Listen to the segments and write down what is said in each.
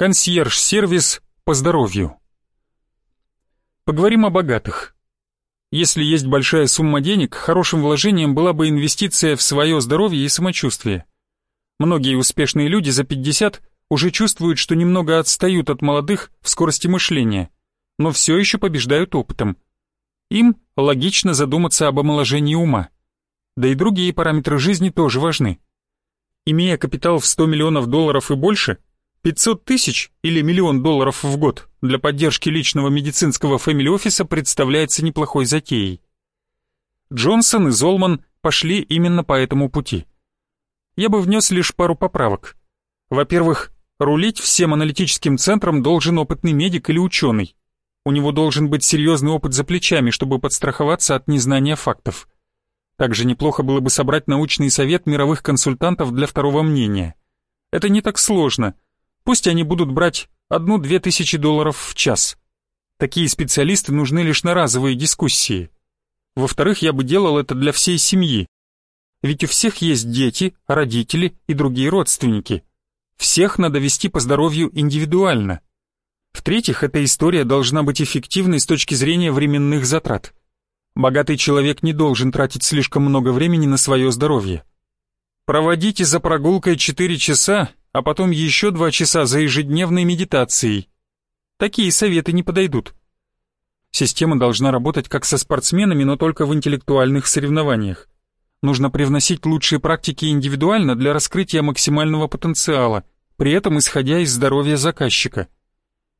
Консьерж-сервис по здоровью. Поговорим о богатых. Если есть большая сумма денег, хорошим вложением была бы инвестиция в свое здоровье и самочувствие. Многие успешные люди за 50 уже чувствуют, что немного отстают от молодых в скорости мышления, но все еще побеждают опытом. Им логично задуматься об омоложении ума. Да и другие параметры жизни тоже важны. Имея капитал в 100 миллионов долларов и больше, 500 тысяч или миллион долларов в год для поддержки личного медицинского фэмили-офиса представляется неплохой затеей. Джонсон и Золман пошли именно по этому пути. Я бы внес лишь пару поправок. Во-первых, рулить всем аналитическим центром должен опытный медик или ученый. У него должен быть серьезный опыт за плечами, чтобы подстраховаться от незнания фактов. Также неплохо было бы собрать научный совет мировых консультантов для второго мнения. Это не так сложно — Пусть они будут брать одну-две тысячи долларов в час. Такие специалисты нужны лишь на разовые дискуссии. Во-вторых, я бы делал это для всей семьи. Ведь у всех есть дети, родители и другие родственники. Всех надо вести по здоровью индивидуально. В-третьих, эта история должна быть эффективной с точки зрения временных затрат. Богатый человек не должен тратить слишком много времени на свое здоровье. Проводите за прогулкой 4 часа а потом еще два часа за ежедневной медитацией. Такие советы не подойдут. Система должна работать как со спортсменами, но только в интеллектуальных соревнованиях. Нужно привносить лучшие практики индивидуально для раскрытия максимального потенциала, при этом исходя из здоровья заказчика.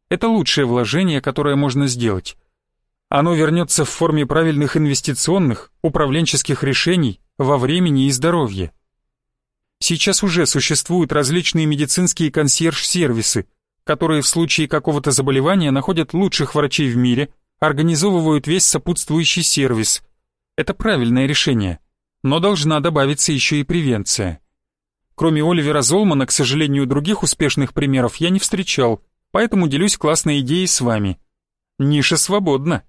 Это лучшее вложение, которое можно сделать. Оно вернется в форме правильных инвестиционных, управленческих решений во времени и здоровье. Сейчас уже существуют различные медицинские консьерж-сервисы, которые в случае какого-то заболевания находят лучших врачей в мире, организовывают весь сопутствующий сервис. Это правильное решение, но должна добавиться еще и превенция. Кроме Оливера Золмана, к сожалению, других успешных примеров я не встречал, поэтому делюсь классной идеей с вами. Ниша свободна.